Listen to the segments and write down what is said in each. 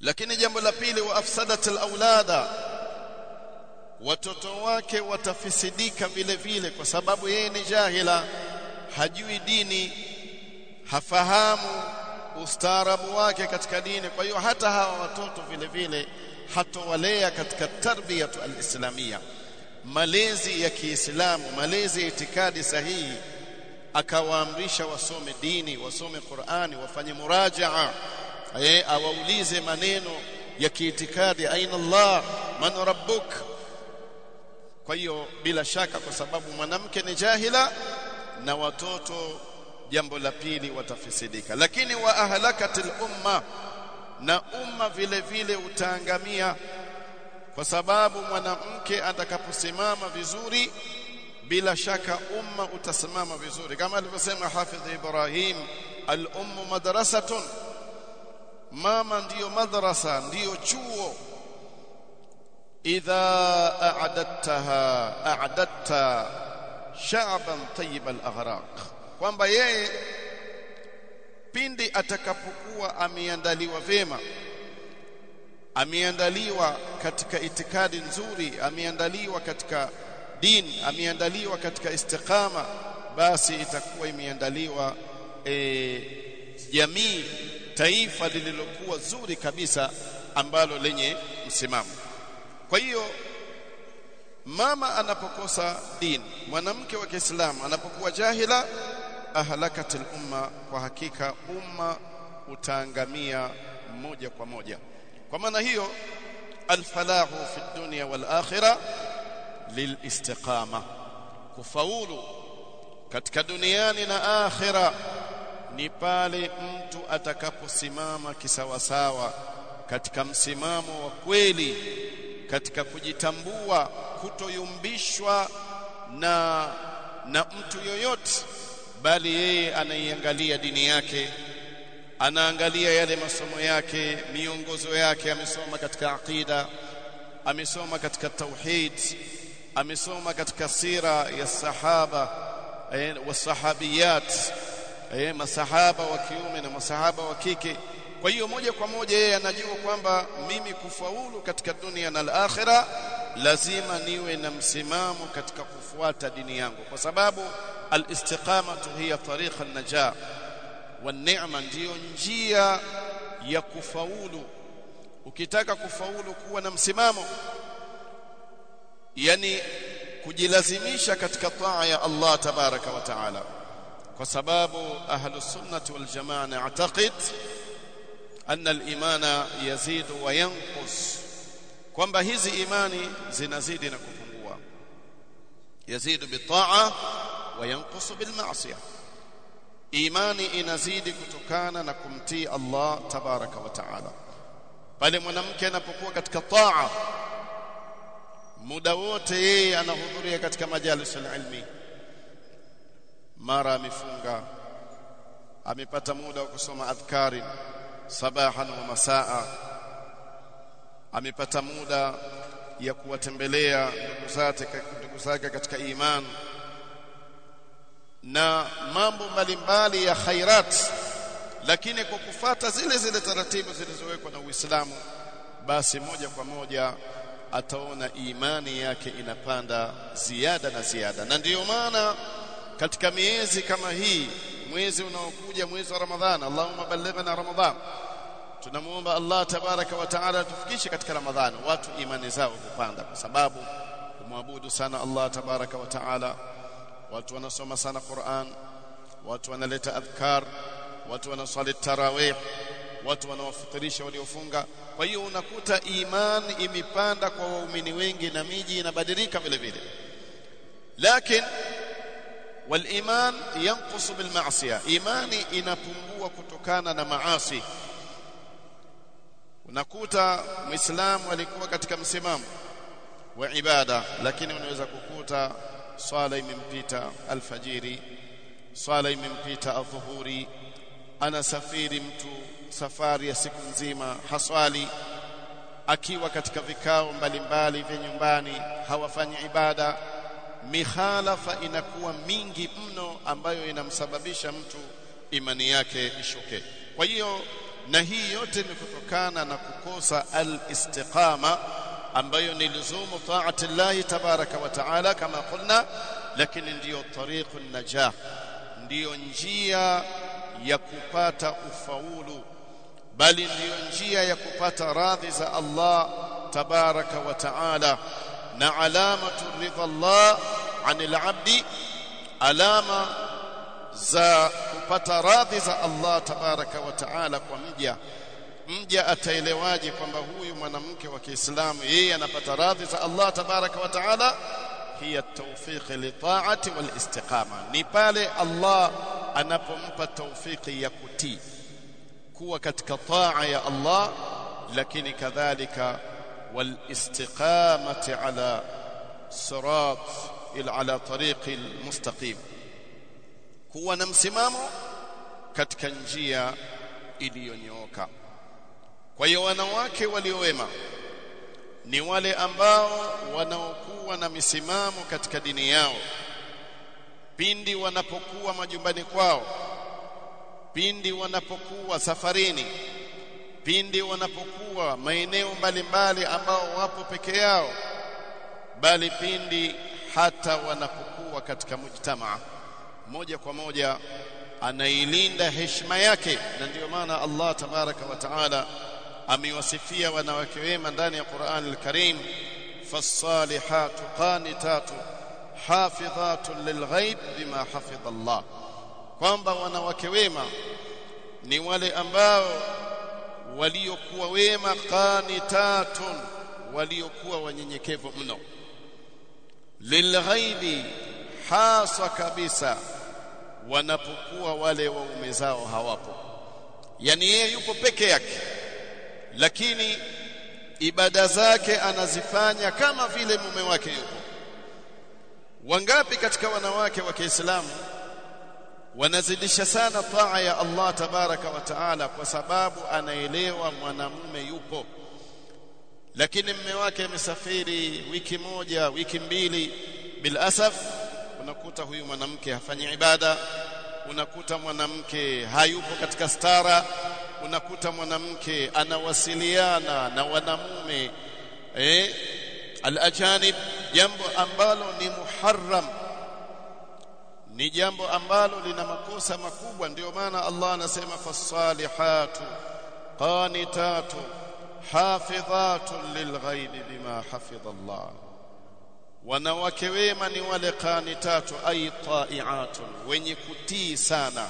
lakini jambo la pili wa afsadat alawlada watoto wake watafisidika vile vile kwa sababu yeye ni jahila hajui dini hafahamu ustaarabu wake katika dini. Kwa hiyo hata hawa watoto vile vile hatowalea katika tarbia alislamia. Malezi ya Kiislamu malezi ya itikadi sahihi akawaamrisha wasome dini wasome Qur'ani wafanye murajaa eh awaulize maneno ya kiitikadi aina Allah man rabbuk. Kwa hiyo bila shaka kwa sababu mwanamke ni jahila na watoto jambo la pili watafisidika. Lakini wa ahlakatil umma na umma vile vile utaangamia. Kwa sababu mwanamke atakaposimama vizuri bila shaka umma utasimama vizuri. Kama alivyosema hafidh Ibrahim al-ummu madrasatun mama ndiyo madrasa ndiyo chuo. Idha a'adattaha a'adatta sha'ban tayyib al-aghraq kwamba yeye pindi atakapokuwa ameandaliwa vema ameandaliwa katika itikadi nzuri ameandaliwa katika dini ameandaliwa katika istiqama basi itakuwa imeandaliwa e, jamii taifa lililokuwa zuri kabisa ambalo lenye msimamo. Kwa hiyo mama anapokosa dini mwanamke wa Kiislamu anapokuwa jahila ahlakatil umma kwa hakika umma utaangamia moja kwa moja. Kwa maana hiyo alfalahu fi dunya wal akhirah lilistiqama kufaulu katika duniani na akhira ni pale mtu atakaposimama kisawasawa katika msimamo wa kweli katika kujitambua kutoyumbishwa na na mtu yoyote bali yeye anaiangalia dini yake anaangalia yale masomo yake miongozo yake amesoma katika aqida amesoma katika tauhid amesoma katika sira ya sahaba eh, wasahabiyat eh, masahaba wa kiume na masahaba wa kike. Kwa hiyo moja kwa moja yeye anajua kwamba mimi kufaulu katika dunia na al-akhira lazima niwe na msimamo katika kufuata dini yangu. Kwa sababu al-istiqamatu hiya tariqa an-najah wan-ni'ma ndiyo njia ya kufaulu. Ukitaka kufaulu kuwa na msimamo yani kujilazimisha katika taa ya Allah tabaraka wa taala kwa sababu ahlus sunnah wal jamaa anna al-imana yazidu wa yanqus. Kwamba hizi imani zinazidi na kupungua. Yazidu bitaa wa yanqusu bil ma'siyah imani inazidi kutokana na kumtii Allah tabaraka wa taala. Pale mwanamke anapokuwa katika taa muda wote yeye anahudhuria katika majalis ilmi mara amefunga amepata muda wa kusoma adhkari sabahan wa masaa amepata muda ya kuwatembelea ndugu zake ndugu zake katika iman. Na mambo mbalimbali ya khairat lakini kwa kufata zile zile taratibu zilizowekwa na Uislamu basi moja kwa moja ataona imani yake inapanda ziada na ziada na ndiyo maana katika miezi kama hii mwezi unaokuja mwezi wa Ramadhani Allahumma ballighna Ramadhan. Tunamuomba Allah tabaraka wa taala tufikishe katika Ramadhani watu imani zao kupanda kwa sababu kumwabudu sana Allah tabaraka wa taala. Watu wanasoma sana Qur'an watu wanaleta adhkar watu wanasali tarawih watu wanawafikirisha waliofunga. Kwa hiyo unakuta imani imepanda kwa waumini wengi na miji inabadilika vile vile. Lakini waliman yanqusu bilmaasiya imani inapungua kutokana na maasi. Unakuta muislamu alikuwa katika msimamo wa ibada lakini unaweza kukuta swala imempita alfajiri swala imempita adhuhuri anasafiri mtu safari ya siku nzima haswali akiwa katika vikao mbalimbali vya nyumbani hawafanyi ibada mikhalafa inakuwa mingi mno ambayo inamsababisha mtu imani yake ishuke. Kwa hiyo na hii yote ni kutokana na kukosa al-istiqama ambayo ni luzumu taati Allah tabaraka wa taala kama kulna lakini ndiyo tariqu najah ndiyo njia ya kupata ufaulu bali ndiyo njia ya kupata radhi za Allah tabaraka wa taala na alamatu ridha Allah anil abdi alama za kupata radhi za Allah tabaraka wa taala kwa mja. Mja ataelewaje kwamba huyu mwanamke wa Kiislamu yeye anapata radhi za Allah tabaraka wa taala? Hiya tawfiq li ta'ati wal istiqama. Ni pale Allah anapompa tawfiki ya kutii. Kuwa katika taa ya Allah lakini kadhalika wal على ila ala tariqi almustaqim kuwa na msimamo katika njia iliyonyooka. Kwa hiyo wanawake waliowema ni wale ambao wanaokuwa na misimamo katika dini yao. Pindi wanapokuwa majumbani kwao pindi wanapokuwa safarini pindi wanapokuwa maeneo mbalimbali ambao wapo peke yao bali pindi hata wanapokuwa katika mujtamaa. Moja kwa moja anailinda heshima yake na ndiyo maana Allah tabaraka wa taala amewasifia wanawake wema ndani ya Qur'an al-Karim fasalihatu qanitatu hafidhatun lilghaib bima hafidha Allah. Kwamba wanawake wema ni wale ambao waliokuwa wema qanitatun waliokuwa wanyenyekevu mno. Lilghaibi hasa kabisa wanapokuwa wale waume zao hawapo. Yani yeye yupo peke yake lakini ibada zake anazifanya kama vile mume wake yupo. Wangapi katika wanawake wa Kiislamu wanazidisha sana taa ya Allah tabaraka wa taala kwa sababu anaelewa mwanamume yupo. Lakini mme wake amesafiri wiki moja wiki mbili bilasaf unakuta huyu mwanamke hafanyi ibada unakuta mwanamke hayupo katika stara unakuta mwanamke anawasiliana na wanamume eh al-ajanib jambo ambalo ni muharram ni jambo ambalo lina makosa makubwa ndio maana Allah anasema fasalihatu qanitatu hafidhatun lilghaibi bima hafidha Allah wanawake wema ni wale qanitatu ay ta'iatun wenye kutii sana.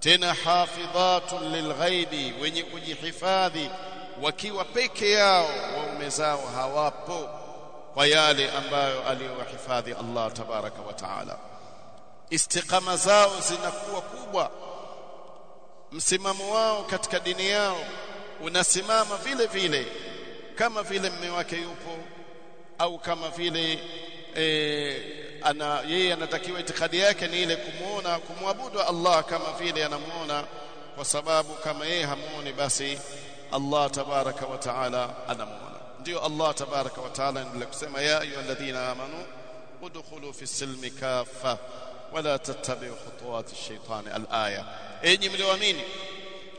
Tena hafidhatun lilghaibi wenye kujihifadhi wakiwa peke yao waume zao hawapo kwa yale ambayo aliyowahifadhi Allah tabaraka wa taala istiqama zao zinakuwa kubwa. Msimamo wao katika dini yao unasimama vile vile kama vile mme wake yupo au kama vile e, ana yeye anatakiwa itikadi yake ni ile kumuona kumwabudu Allah kama vile anamuona kwa sababu kama yeye hamuoni basi Allah tabaraka wa taala anamuona. Ndio Allah tabaraka wa taala ndiye kusema ya ayyuhalladhina amanu udkhulu fi silmi kaffa wala tattabi'u khutuwati ash-shaytani al-aya. Enyi mlioamini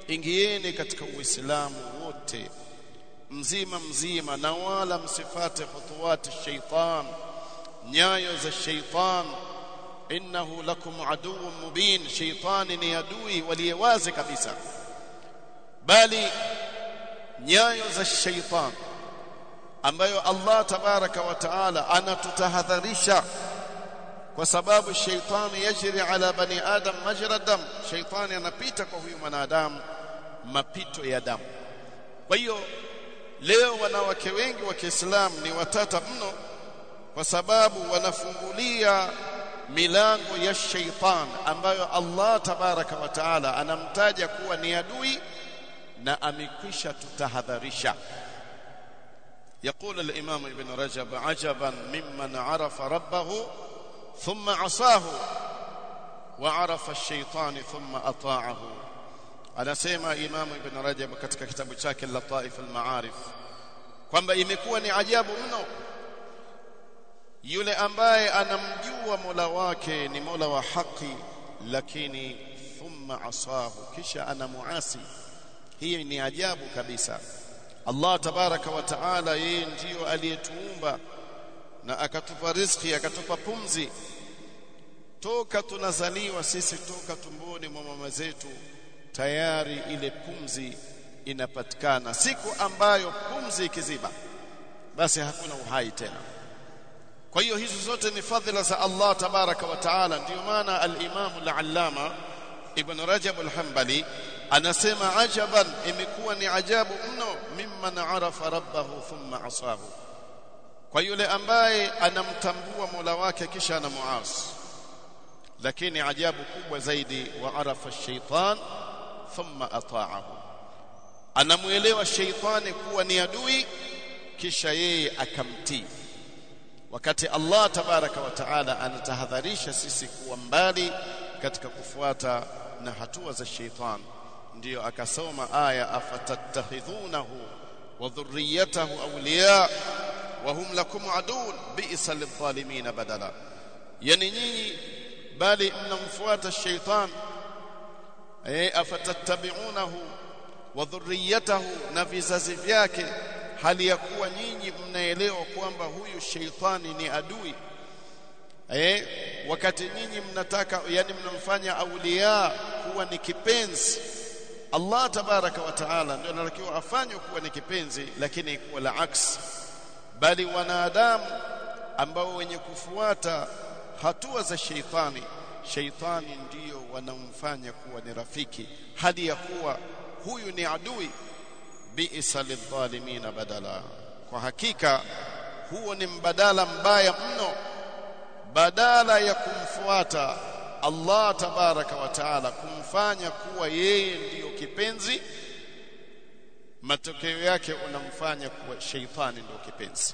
ingieni katika uislamu wote mzima mzima na wala msifate khutuwati ash-shaytan nyayo za shaytan innahu lakum aduwwun mubin shaytani ni adui waliyewazi kabisa. Bali nyayo za shaytan ambayo Allah tabaraka wa taala anatutahadharisha kwa sababu shaitani yajri ala bani adam majra dam shaitani anapita kwa huyu mwanadamu mapito ya damu kwa hiyo leo wanawake wengi wa Kiislamu ni watata mno kwa sababu wanafungulia milango ya shaitan ambayo Allah tabaraka wa taala anamtaja kuwa ni adui na amekwisha tutahadharisha يقول الإمام ابن رجب عجبا ممن عرف ربه ثم عصاه وعرف الشيطان ثم أطاعه anasema imamu ibn rajab katika kitabu chake lataif almaarif kwamba imekuwa ni ajabu mno yule ambaye anamjua mola wake ni mola wa haki lakini thumma asahu kisha anamuasi hii ni ajabu kabisa Allah tabaraka wa taala yeye ndiyo aliyetuumba na akatupa riziki akatupa pumzi. Toka tunazaliwa sisi toka tumboni mwa mama zetu tayari ile pumzi inapatikana. Siku ambayo pumzi ikiziba basi hakuna uhai tena. Kwa hiyo hizo zote ni fadhila za Allah tabaraka wa taala. Ndio maana al-Imam al-Allama Ibn Rajab al-Hanbali anasema ajaban imekuwa ni ajabu mno mimman arafa rabbahu thumma asahu kwa yule ambaye anamtambua Mola wake kisha anamuasi lakini ajabu kubwa zaidi wa arafa shaitan thumma ata'ahu. Anamuelewa shaitani kuwa ni adui kisha yeye akamtii. Wakati Allah tabaraka wa taala anatahadharisha sisi kuwa mbali katika kufuata na hatua za shaitan ndiyo akasoma aya afatattakhidhunahu wa dhurriyyatahu awliya wa hum lakum adun bi'sa lidh-dhalimin badala yani nyinyi bali mnamfuata shaitan eh afatattabi'unahu wa dhurriyyatahu na vizazi vyake hali ya kuwa nyinyi mnaelewa kwamba huyu sheitani ni adui. Eh wakati nyinyi mnataka yani mnamfanya aulia kuwa ni kipenzi Allah tabaraka wa taala ndio anatakiwa afanywe kuwa ni kipenzi lakini kuwa la aksi bali wanadamu ambao wenye kufuata hatua za sheitani sheitani ndiyo wanamfanya kuwa ni rafiki. Hadi ya kuwa huyu ni adui bi'sa lidh-dhalimin badala. Kwa hakika huo ni mbadala mbaya mno. Badala ya kumfuata Allah tabaraka wa taala kumfanya kuwa yeye ndiyo kipenzi matokeo yake unamfanya kuwa sheitani ndio kipenzi.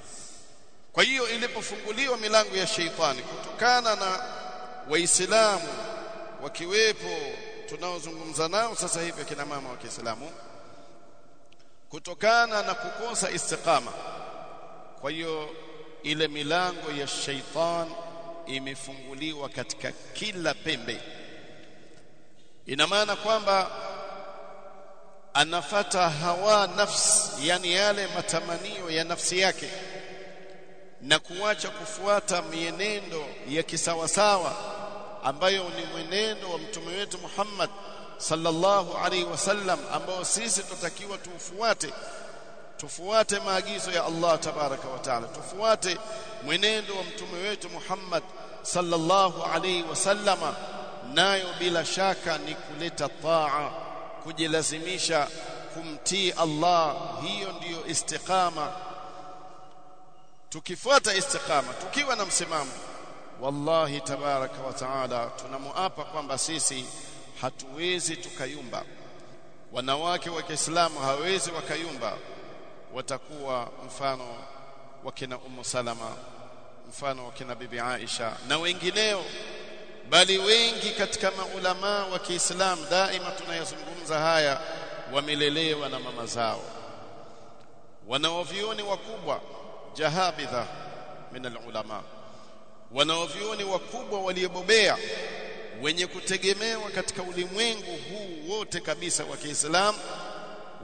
Kwa hiyo ilipofunguliwa milango ya sheitani kutokana na waislamu wakiwepo tunaozungumza nao sasa hivi akina mama wa Kiislamu kutokana na kukosa istiqama. Kwa hiyo ile milango ya shaitan imefunguliwa katika kila pembe. Ina maana kwamba anafata hawa nafsi yani yale matamanio ya nafsi yake na kuacha kufuata mienendo ya kisawasawa ambayo ni mwenendo wa mtume wetu Muhammad sallallahu alaihi wasallam ambao sisi tutakiwa tufuate tufuate maagizo ya Allah tabaraka wa taala tufuate mwenendo wa mtume wetu Muhammad sallallahu alaihi wasallama nayo bila shaka ni kuleta taa kujilazimisha kumtii Allah hiyo ndiyo istiqama. Tukifuata istiqama tukiwa na msimamo wallahi tabaraka wa taala tunamuapa kwamba sisi hatuwezi tukayumba. Wanawake wa Kiislamu hawezi wakayumba. Watakuwa mfano wa kina Ummu Salama mfano wa kina Bibi Aisha na wengineo bali wengi katika maulama wa Kiislamu daima tunayazungumza haya wamelelewa na mama zao. Wanaovioni wakubwa jahabidha min alulama. Wanaovioni wakubwa waliobobea wenye kutegemewa katika ulimwengu huu wote kabisa wa Kiislamu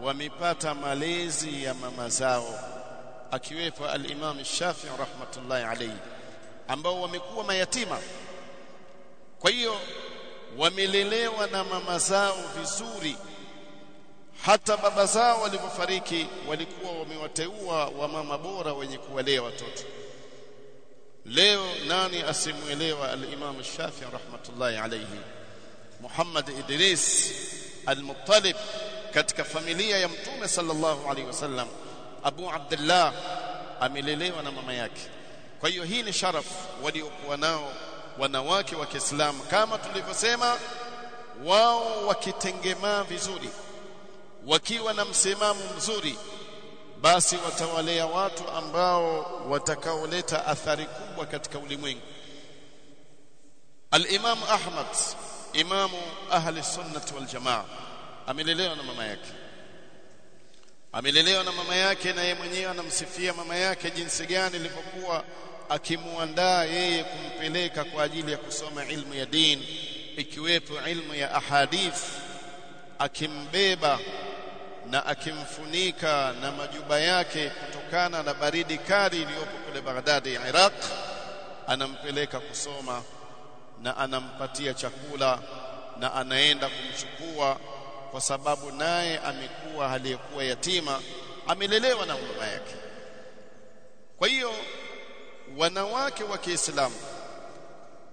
wamepata malezi ya mama zao akiwepo al-Imam Shafi'i rahmatullahi alayhi ambao wamekuwa mayatima kwa hiyo wamelelewa na mama zao vizuri. Hata baba zao walipofariki walikuwa wamewateua wamama bora wenye kuwalea watoto. Leo nani asimuelewa al-Imam Shafi'i rahmatullahi alayhi? Muhammad Idris al-Muttalib katika familia ya Mtume sallallahu alaihi wasallam Abu Abdullah amelelewa na mama yake. Kwa hiyo hii ni sharaf waliokuwa nao wanawake wa Kiislamu. Kama tulivyosema wao wakitengemaa vizuri wakiwa na msimamo mzuri basi watawalea watu ambao watakaoleta athari kubwa katika ulimwengu. Al-Imam Ahmad imamu ahli sunnah wal jamaa amelelewa na mama yake. Amelelewa na mama yake na yeye mwenyewe anamsifia mama yake jinsi gani ilivyokuwa akimuandaa yeye kumpeleka kwa ajili ya kusoma ilmu ya dini ikiwepo ilmu ya ahadith akimbeba na akimfunika na majuba yake kutokana na baridi kali iliyopo kule Baghdadi Iraq anampeleka kusoma na anampatia chakula na anaenda kumchukua kwa sababu naye amekuwa aliyekuwa yatima amelelewa na mama yake. Kwa hiyo wanawake wa Kiislamu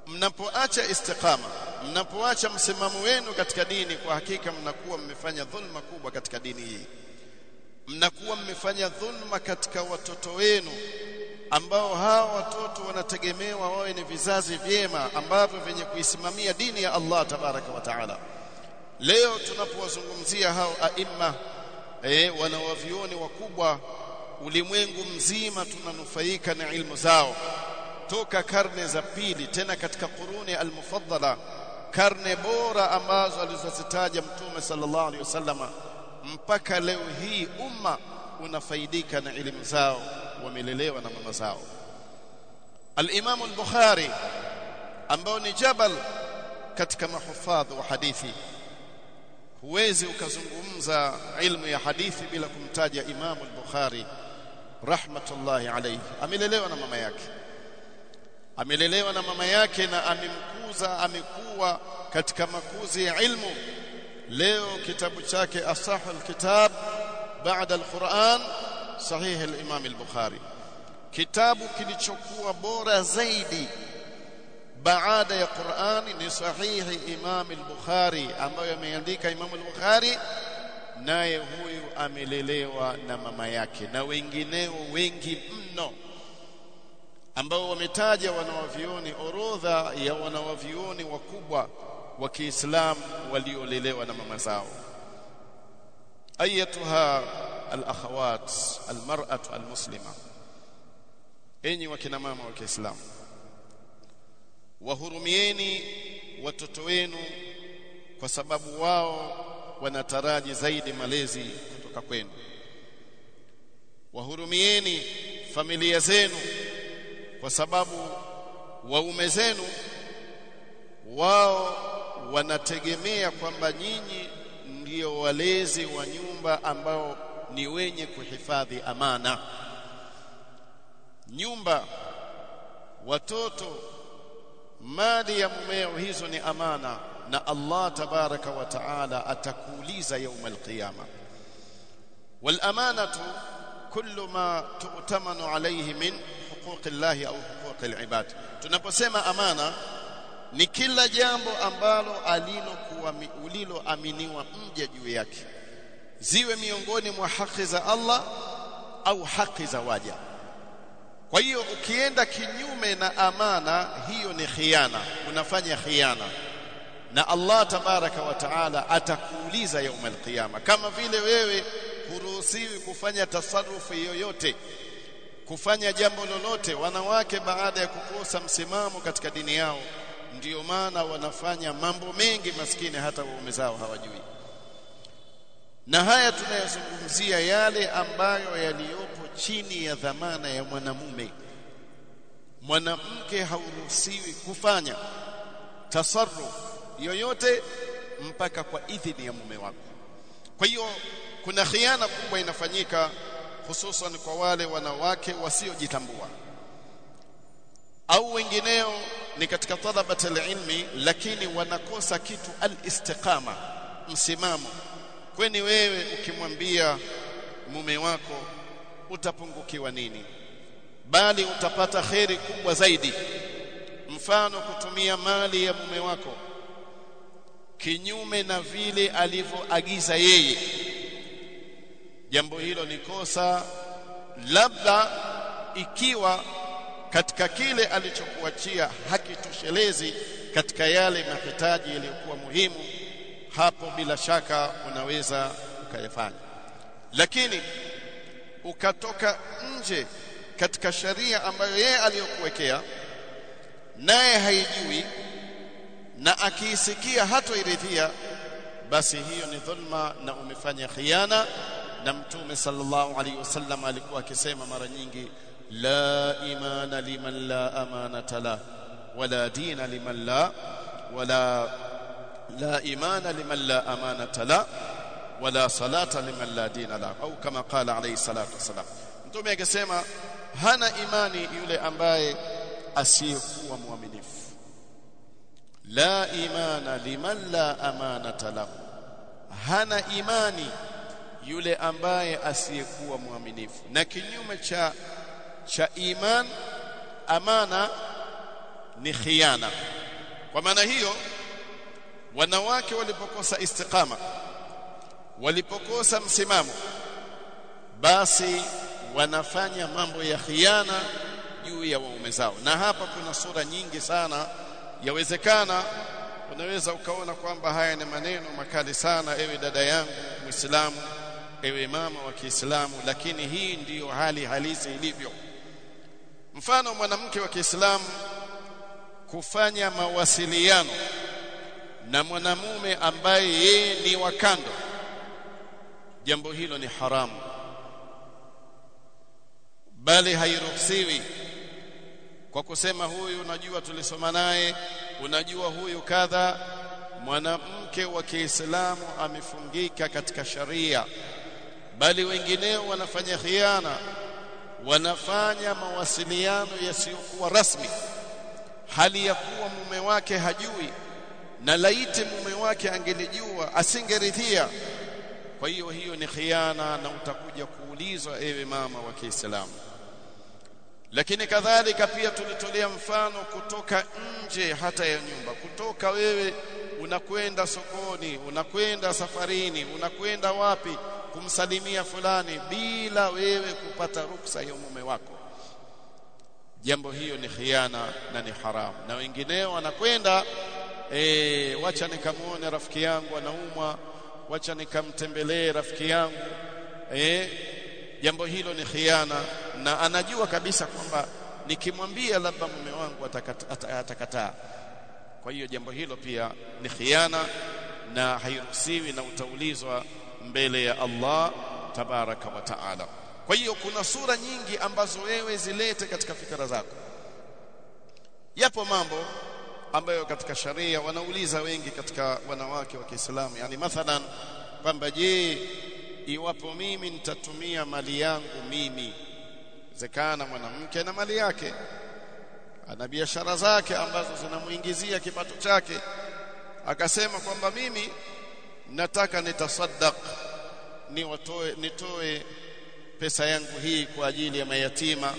mnapoacha istiqama mnapoacha msimamo wenu katika dini kwa hakika mnakuwa mmefanya dhulma kubwa katika dini hii. Mnakuwa mmefanya dhulma katika watoto wenu ambao hawa watoto wanategemewa wawe ni vizazi vyema ambavyo vyenye kuisimamia dini ya Allah tabaraka wa taala. Leo tunapowazungumzia hao aima eh wanawavioni wakubwa ulimwengu mzima tunanufaika na ilmu zao. Toka karne za pili tena katika kuruni almufaddala karne bora ambazo alizozitaja mtume sallallahu alaihi wasallama mpaka leo hii umma unafaidika na elimu zao wamelelewa na mama zao. al-Imam al-Bukhari ambao ni jabal katika mahufadhi wa hadithi huwezi ukazungumza ilmu ya hadithi bila kumtaja Imam al-Bukhari rahmatullahi alayhi. Amelelewa na mama yake. Amelelewa na mama yake na amemkuza amekuwa katika makuzi ya ilmu. Leo kitabu chake asahul kitab baada alquran sahih alimam al-Bukhari. Kitabu kilichokuwa bora zaidi baada ya Qur'ani ni sahihi Imam al-Bukhari ambayo ameandika Imam al-Bukhari naye huyu amelelewa na mama yake na wengineo wengi mno ambao wametaja wanawavioni orodha ya wanawavioni wakubwa wa Kiislamu waliolelewa na mama zao. Ayatuha alakhawat almar'atu al-muslima enyi wakina mama wa Kiislamu wahurumieni watoto wenu kwa sababu wao wanataraji zaidi malezi kutoka kwenu. Wahurumieni familia zenu kwa sababu waume zenu wao wanategemea kwamba nyinyi ndio walezi wa nyumba ambao ni wenye kuhifadhi amana. Nyumba watoto mali ya mumeo hizo ni amana na Allah tabaraka wa taala atakuuliza yaumul qiyama. Wal amanatu kullu ma tu'tamanu alayhi min huquqi llahi au huquqi al-ibad tunaposema amana ni kila jambo ambalo alilokuwa uliloaminiwa mja juu yake. Ziwe miongoni mwa haki za Allah au haki za waja. Kwa hiyo ukienda kinyume na amana hiyo ni khiana. Unafanya khiana na Allah tabaraka wa taala atakuuliza يوم qiyama. Kama vile wewe huruhusiwi kufanya tasarufu yoyote kufanya jambo lolote wanawake baada ya kukosa msimamo katika dini yao ndio maana wanafanya mambo mengi maskini hata waume zao hawajui. Na haya tunayozungumzia yale ambayo yaliyopo chini ya dhamana ya mwanamume. Mwanamke hauruhusiwi kufanya tasarufu yoyote mpaka kwa idhini ya mume wako. Kwa hiyo kuna khiana kubwa inafanyika hususan kwa wale wanawake wasiojitambua. Au wengineo ni katika talabat ilmi lakini wanakosa kitu al-istiqama msimamo. Kweni wewe ukimwambia mume wako utapungukiwa nini? Bali utapata kheri kubwa zaidi. Mfano kutumia mali ya mume wako kinyume na vile alivyoagiza yeye. Jambo hilo ni kosa labda ikiwa katika kile alichokuachia hakitoshelezi katika yale mahitaji yaliyokuwa muhimu hapo bila shaka unaweza ukayafanya. Lakini ukatoka nje katika sharia ambayo yeye aliyokuwekea naye haijui na akiisikia hatoiridhia basi hiyo ni dhulma na umefanya khiana. Na mtume sallallahu alaihi wasallam alikuwa akisema mara nyingi la imana liman la amanata la wala dina liman la wala la imana liman la amanata la wala salata liman la dina la. Au kama qala alayhi salatu wasalam mtume akisema hana imani yule ambaye asiyekuwa mwaminifu la imana liman la amanata lahu. Hana imani yule ambaye asiyekuwa mwaminifu. Na kinyume cha cha iman amana ni khiana. Kwa maana hiyo wanawake walipokosa istiqama walipokosa msimamo basi wanafanya mambo ya khiana juu ya waume zao. Na hapa kuna sura nyingi sana yawezekana unaweza ukaona kwamba haya ni maneno makali sana ewe dada yangu muislamu ewe mama wa Kiislamu lakini hii ndiyo hali halisi ilivyo. Mfano mwanamke wa Kiislamu kufanya mawasiliano na mwanamume ambaye yeye ni wakando jambo hilo ni haramu bali hairuhusiwi kwa kusema huyu unajua tulisoma naye unajua huyu kadha mwanamke wa Kiislamu amefungika katika sharia. Bali wengineo wanafanya khiana wanafanya mawasiliano yasiyokuwa rasmi. Hali ya kuwa mume wake hajui na laiti mume wake angelijua asingeridhia. Kwa hiyo hiyo ni khiana na utakuja kuulizwa ewe mama wa Kiislamu lakini kadhalika pia tulitolea mfano kutoka nje hata ya nyumba. Kutoka wewe unakwenda sokoni unakwenda safarini unakwenda wapi kumsalimia fulani bila wewe kupata ruksa ya mume wako. Jambo hiyo ni khiana na ni haramu na wengineo wanakwenda e, wacha nikamuone rafiki yangu anaumwa wacha nikamtembelee rafiki yangu. E, jambo hilo ni khiana na anajua kabisa kwamba nikimwambia labda mume wangu atakataa. Atakata. kwa hiyo jambo hilo pia ni khiana na hairuhusiwi na utaulizwa mbele ya Allah tabaraka wa taala. Kwa hiyo kuna sura nyingi ambazo wewe zilete katika fikra zako. Yapo mambo ambayo katika sharia wanauliza wengi katika wanawake wa Kiislamu. Yani mathalan kwamba je iwapo mimi nitatumia mali yangu mimi zekana mwanamke na mali yake. Ana biashara zake ambazo zinamuingizia kipato chake. Akasema kwamba mimi nataka nitasaddaq ni watoe nitoe pesa yangu hii kwa ajili ya mayatima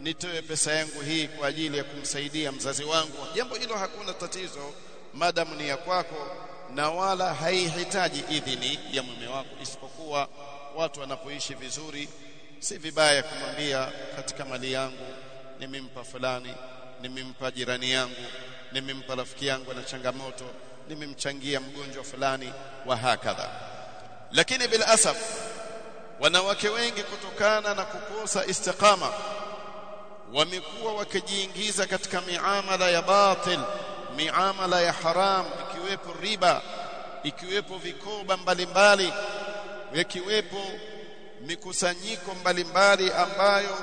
nitoe pesa yangu hii kwa ajili ya kumsaidia mzazi wangu. Jambo hilo hakuna tatizo madamu ni ya kwako na wala haihitaji idhini ya mume wako isipokuwa watu wanapoishi vizuri si vibaya kumwambia katika mali yangu nimempa fulani nimempa jirani yangu nimempa rafiki yangu na changamoto nimemchangia mgonjwa fulani wa hakadha. Lakini bila asaf wanawake wengi kutokana na kukosa istiqama wamekuwa wakijiingiza katika miamala ya batil miamala ya haram ikiwepo riba ikiwepo vikoba mbalimbali ikiwepo mikusanyiko mbalimbali ambayo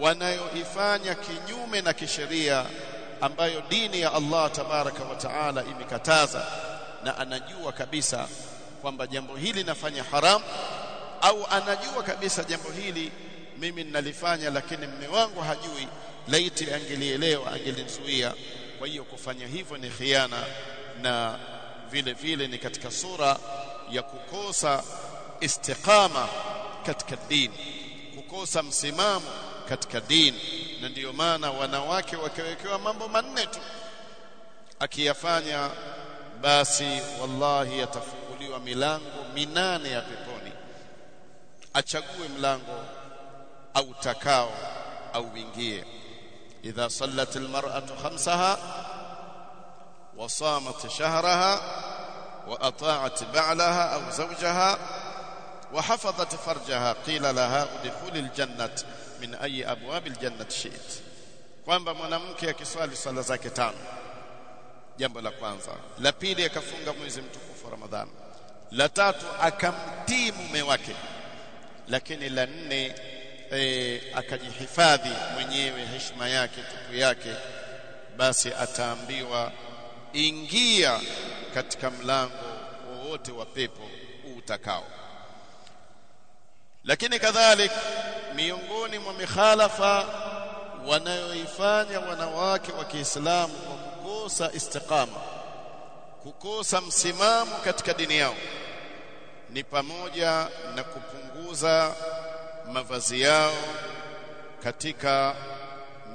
wanayoifanya kinyume na kisheria ambayo dini ya Allah tabaraka wa taala imekataza. Na anajua kabisa kwamba jambo hili nafanya haramu au anajua kabisa jambo hili mimi ninalifanya lakini mme wangu hajui laiti angelielewa angelizuia. Kwa hiyo kufanya hivyo ni khiana na vile vile ni katika sura ya kukosa istiqama katika dini kukosa msimamo katika dini na ndiyo maana wanawake wakiwekewa mambo manne tu akiyafanya basi wallahi yatafunguliwa milango minane ya peponi achague mlango au takao au wingie idha sallat almar'atu khamsaha wa samat shahraha wa ata'at ba'laha au zawjaha wa فرجها farjaha qila laha udkhulil jannat min ayi abwabil jannat shi'it kwamba mwanamke akiswali swala zake tano jambo la kwanza. La pili akafunga mwezi mtukufu ramadhani. La tatu akamtii mume wake. Lakini la nne e, akajihifadhi mwenyewe heshima yake tupu yake. Basi ataambiwa ingia katika mlango wowote wa pepo utakao lakini kadhalik miongoni mwa mikhalafa wanayoifanya wanawake wa Kiislamu kwa kukosa istiqama kukosa msimamo katika dini yao ni pamoja na kupunguza mavazi yao katika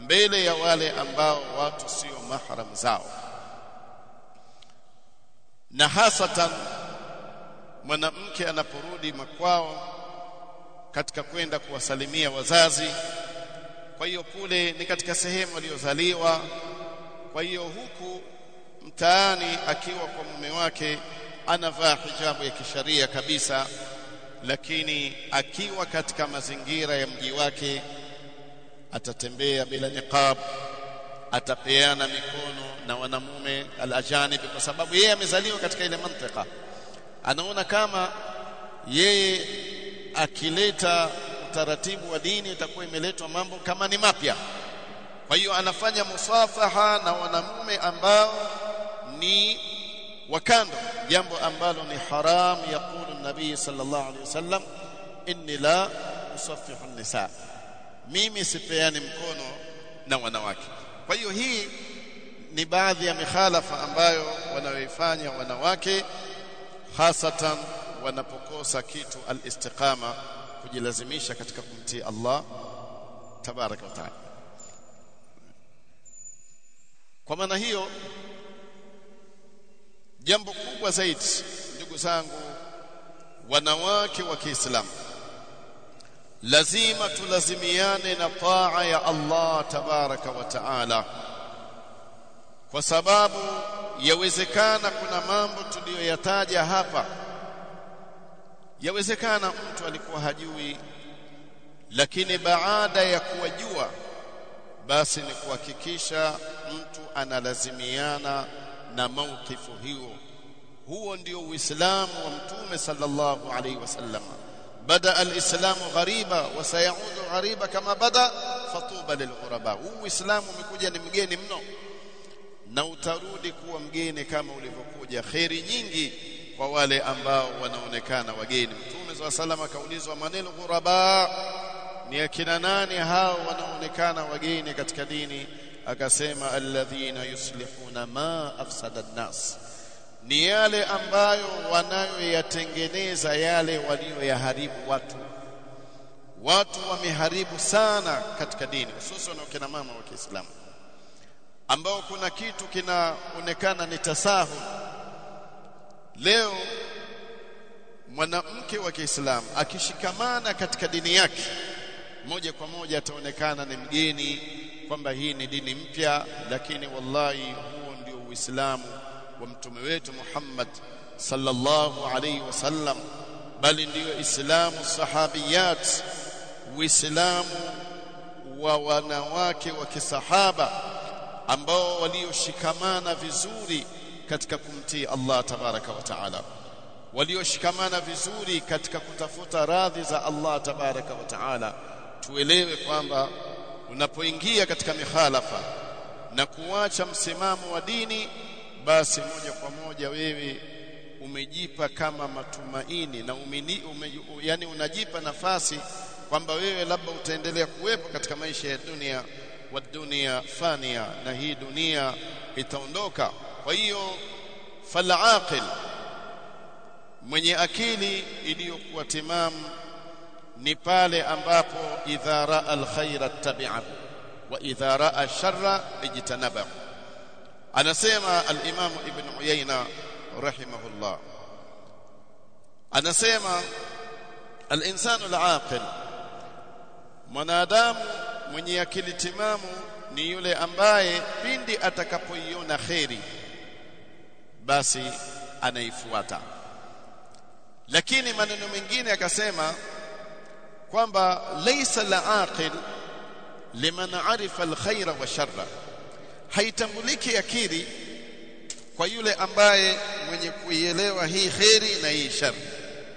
mbele ya wale ambao watu sio mahram zao. Na hasatan mwanamke anaporudi makwao katika kwenda kuwasalimia wazazi. Kwa hiyo kule ni katika sehemu aliyozaliwa kwa hiyo huku mtaani akiwa kwa mume wake anavaa hijabu ya kisharia kabisa lakini akiwa katika mazingira ya mji wake atatembea bila niqab atapeana mikono na wanamume alajanib kwa sababu yeye amezaliwa katika ile mantika anaona kama yeye akileta utaratibu wa dini itakuwa imeletwa mambo kama ni mapya. Kwa hiyo anafanya musafaha na wanamume ambao ni wakando jambo ambalo ni haram yaqulu nabii sallallahu alaihi wasallam inni la usaffihu nisa mimi sipeani mkono na wanawake. Kwa hiyo hii ni baadhi ya mikhalafa ambayo wanaoifanya wanawake hasatan wanapokosa kitu al-istiqama kujilazimisha katika kumtii Allah tabaraka wa taala. Kwa maana hiyo jambo kubwa zaidi ndugu zangu wanawake wa Kiislamu lazima tulazimiane na taa ya Allah tabaraka wa taala kwa sababu yawezekana kuna mambo tuliyoyataja hapa yawezekana mtu alikuwa hajui lakini baada ya kuwajua basi ni kuhakikisha mtu analazimiana na mautifu hiyo. Huo ndio uislamu wa mtume sallallahu alaihi wasallam bada alislamu ghariba wa sayaudu ghariba kama bada fatuba lilghuraba. Huu uislamu umekuja ni mgeni mno na utarudi kuwa mgeni kama ulivyokuja. Kheri nyingi kwa wale ambao wanaonekana wageni. Mtume swalla salam akaulizwa maneno ghuraba ni akina nani hao wanaonekana wageni katika dini? Akasema alladhina yuslihuna ma afsada an-nas. Ni yale ambayo wanayoyatengeneza yale walioyaharibu watu. Watu wameharibu sana katika dini hususan wakina mama wa Kiislamu ambao kuna kitu kinaonekana ni tasahul leo mwanamke wa Kiislamu akishikamana katika dini yake moja kwa moja ataonekana ni mgeni kwamba hii ni dini mpya lakini wallahi huo ndio uislamu wa mtume wetu Muhammad sallallahu alaihi wasallam bali ndiyo islamu sahabiyat uislamu wa wanawake wa kisahaba ambao walioshikamana vizuri katika kumtii Allah tabaraka wa taala. Walioshikamana vizuri katika kutafuta radhi za Allah tabaraka wa taala tuelewe kwamba unapoingia katika mihalafa na kuacha msimamo wa dini basi moja kwa moja wewe umejipa kama matumaini na umini, ume, yani unajipa nafasi kwamba wewe labda utaendelea kuwepo katika maisha ya dunia wa dunia fania na hii dunia itaondoka kwa hiyo falaqil mwenye akili iliyokuwa timamu ni pale ambapo idha raa alkhaira tabi'ahu wa idha raa sharra ijtanabahu anasema al-Imam Ibn Uyayna rahimahullah. Anasema al-insanu al-aqil mwanadamu mwenye akili timamu ni yule ambaye pindi atakapoiona kheri basi anaifuata. Lakini maneno mengine akasema kwamba laysa al-aqil liman arifa al-khaira wa sharra. Haitambuliki akili kwa yule ambaye mwenye kuielewa hii kheri na hii shari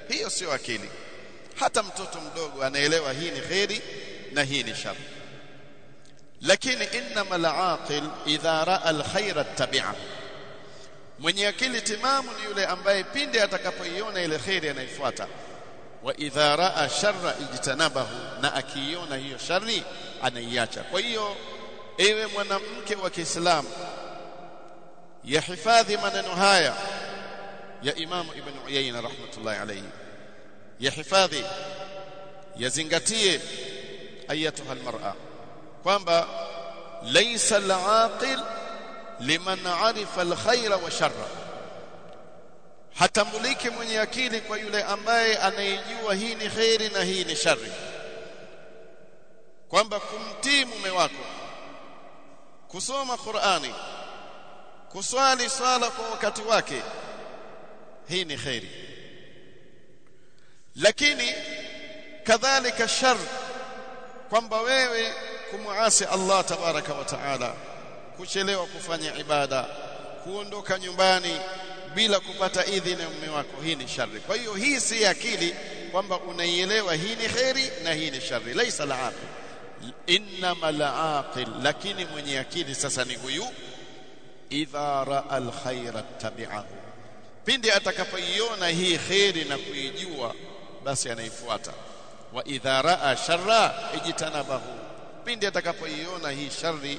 hiyo sio akili. Hata mtoto mdogo anaelewa hii ni kheri na hii ni shari lakini innama al-aqil idha raa al-khaira tabi'a mwenye akili timamu ni yule ambaye pinde atakapoiona ile khairi anaifuata. Wa idha raa sharra ijtanabahu na akiiona hiyo shari anaiacha. Kwa hiyo ewe mwanamke wa Kiislamu yahifadhi maneno haya ya Imamu Ibn Uyayna rahmatullahi alayhi. Yahifadhi yazingatie ayatuha almar'a. Kwamba laysa alaqil liman arifa alkhaira wa sharra. Hatambuliki mwenye akili kwa yule ambaye anayejua hii ni khairi na hii ni shari kwamba kumtii mume wako kusoma Qur'ani kuswali swala kwa wakati wake hii ni khairi. Lakini kadhalika shar kwamba wewe kumuasi Allah tabaraka wa taala kuchelewa kufanya ibada kuondoka nyumbani bila kupata idhini ya mume wako hii ni shari kwa hiyo hii si akili kwamba unaielewa hii ni kheri na hii ni shari laisa al-aqil innama al-aqil lakini mwenye akili sasa ni huyu idha raa al-khaira tabi'ahu. Pindi atakapoiona hii kheri na kuijua basi anaifuata. Wa idha raa sharra ijtanabahu. Pindi atakapoiona hii shari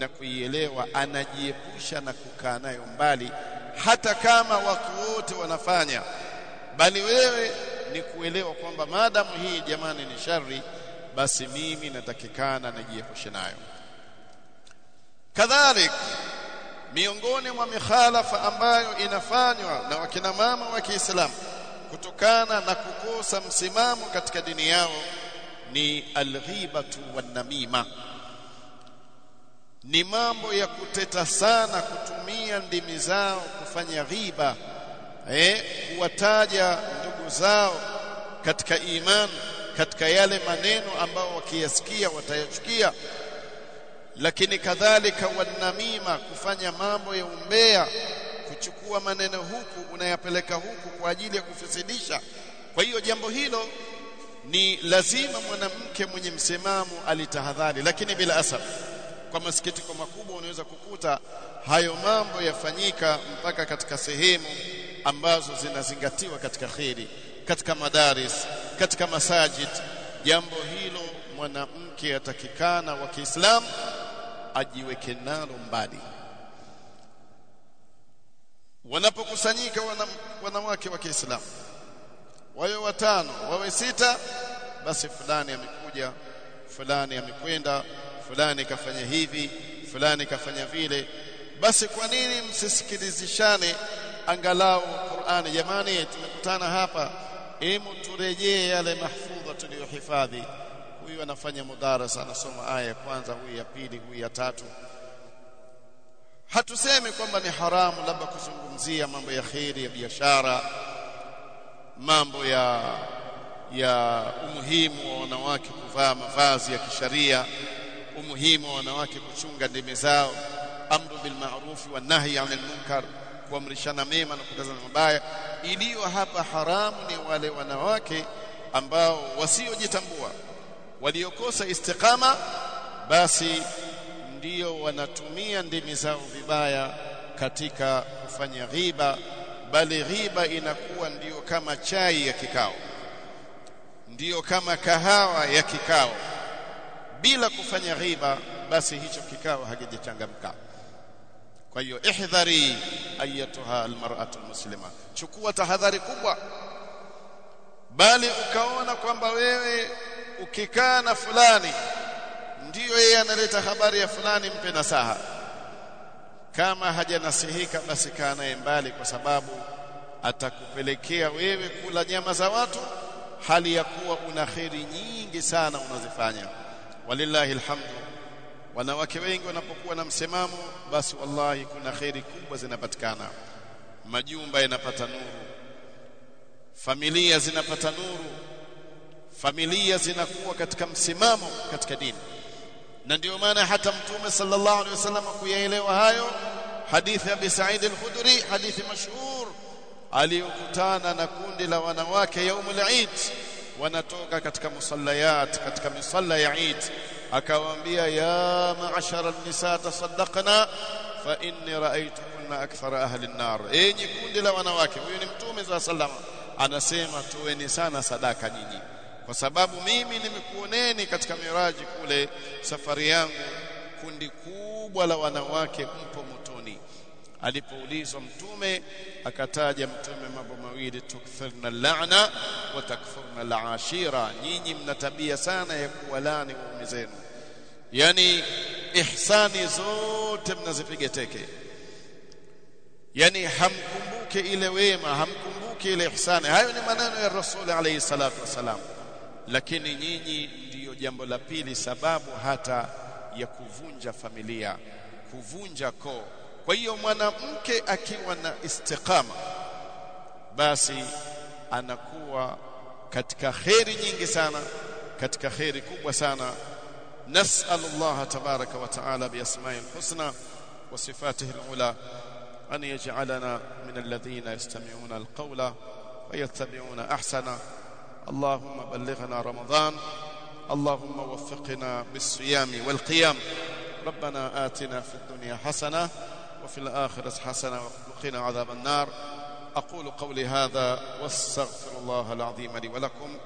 na kuielewa anajiepusha na kukaa nayo mbali hata kama watu wote wanafanya. Bali wewe ni kuelewa kwamba maadamu hii jamani ni shari basi mimi natakikana najiepushe nayo. Kadhalik miongoni mwa mikhalafa ambayo inafanywa na wakina mama wa Kiislamu kutokana na kukosa msimamo katika dini yao ni alghibatu wan-namima ni mambo ya kuteta sana kutumia ndimi zao kufanya riba eh kuwataja ndugu zao katika imani katika yale maneno ambao wakiyasikia watayachukia. Lakini kadhalika wanamima kufanya mambo ya umbea kuchukua maneno huku unayapeleka huku kwa ajili ya kufisidisha kwa hiyo jambo hilo ni lazima mwanamke mwenye msimamo alitahadhari lakini bila asaf kwa masikitiko makubwa unaweza kukuta hayo mambo yafanyika mpaka katika sehemu ambazo zinazingatiwa katika khiri katika madaris katika masajid. Jambo hilo mwanamke atakikana wa Kiislamu ajiweke nalo mbali. Wanapokusanyika wanawake wa Kiislamu wawe watano wawe sita basi fulani amekuja fulani amekwenda fulani kafanya hivi fulani kafanya vile basi kwa nini msisikilizishane angalau Qur'ani jamani tumekutana hapa hemu turejee yale mahfudha tuliyohifadhi. Huyu anafanya mudarasa anasoma aya ya kwanza huyu ya pili huyu ya tatu. Hatusemi kwamba ni haramu labda kuzungumzia mambo ya khiri ya biashara mambo ya ya umuhimu wa wanawake kuvaa mavazi ya kisharia umuhimu wa wanawake kuchunga ndimi zao amru bil ma'ruf wa nahi 'anil munkar kuamrishana mema na kukatazana mabaya. Iliyo hapa haramu ni wale wanawake ambao wasiojitambua waliokosa istiqama basi ndio wanatumia ndimi zao vibaya katika kufanya ghiba bali ghiba inakuwa ndiyo kama chai ya kikao ndiyo kama kahawa ya kikao bila kufanya ghiba basi hicho kikao hakijachangamka. Kwa hiyo ihdhari ayatuha almar'atu muslima chukua tahadhari kubwa. Bali ukaona kwamba wewe ukikaa na fulani ndiyo yeye analeta habari ya fulani mpe nasaha. Kama hajanasihika basi kaa naye mbali kwa sababu atakupelekea wewe kula nyama za watu hali ya kuwa una kheri nyingi sana unazifanya walillahi alhamdu. Wanawake wengi wanapokuwa na msemamo basi wallahi kuna kheri kubwa zinapatikana. Majumba yanapata nuru. Familia zinapata nuru. Familia zinakuwa katika msimamo katika dini. Na ndio maana hata mtume sallallahu alaihi wasallam kuyaelewa hayo hadithi ya Abi Sa'id al-Khudri hadithi mashhur aliyokutana na kundi la wanawake yaumul Eid wanatoka katika musallayat katika misalla ya Eid. Akawaambia ya ma'ashara an-nisa tasaddaqna fa inni ra'aytukunna akthara ahli an-nar. Enyi kundi la wanawake huyu ni mtume za salama anasema tuweni sana sadaka nyinyi. Kwa sababu mimi nimekuoneni katika miraji kule safari yangu kundi kubwa la wanawake mpo motoni. Alipoulizwa mtume akataja mtume mambo mawili tukthirna la'na wa takfurna al'ashira nyinyi mna tabia sana ya kuwalani waume zenu. Yani ihsani zote mnazipiga teke. Yani hamkumbuke ile wema hamkumbuke ile ihsani. Hayo ni maneno ya rasul alayhi salatu wasalam lakini nyinyi ndiyo jambo la pili sababu hata ya kuvunja familia kuvunja koo. Kwa hiyo mwanamke akiwa na istiqama basi anakuwa katika kheri nyingi sana katika kheri kubwa sana. نسأل الله تبارك وتعالى بأسماء الحسنى وصفاته العلى أن يجعلنا من الذين يستمعون القول ويتبعون أحسنه اللهم بلغنا رمضان اللهم وفقنا بالصيام والقيام ربنا آتنا في الدنيا حسنة وفي الآخرة حسنة وقنا عذاب النار أقول قولي هذا واستغفر الله العظيم لي ولكم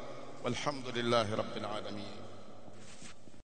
والحمد لله رب العالمين.